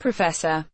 Professor.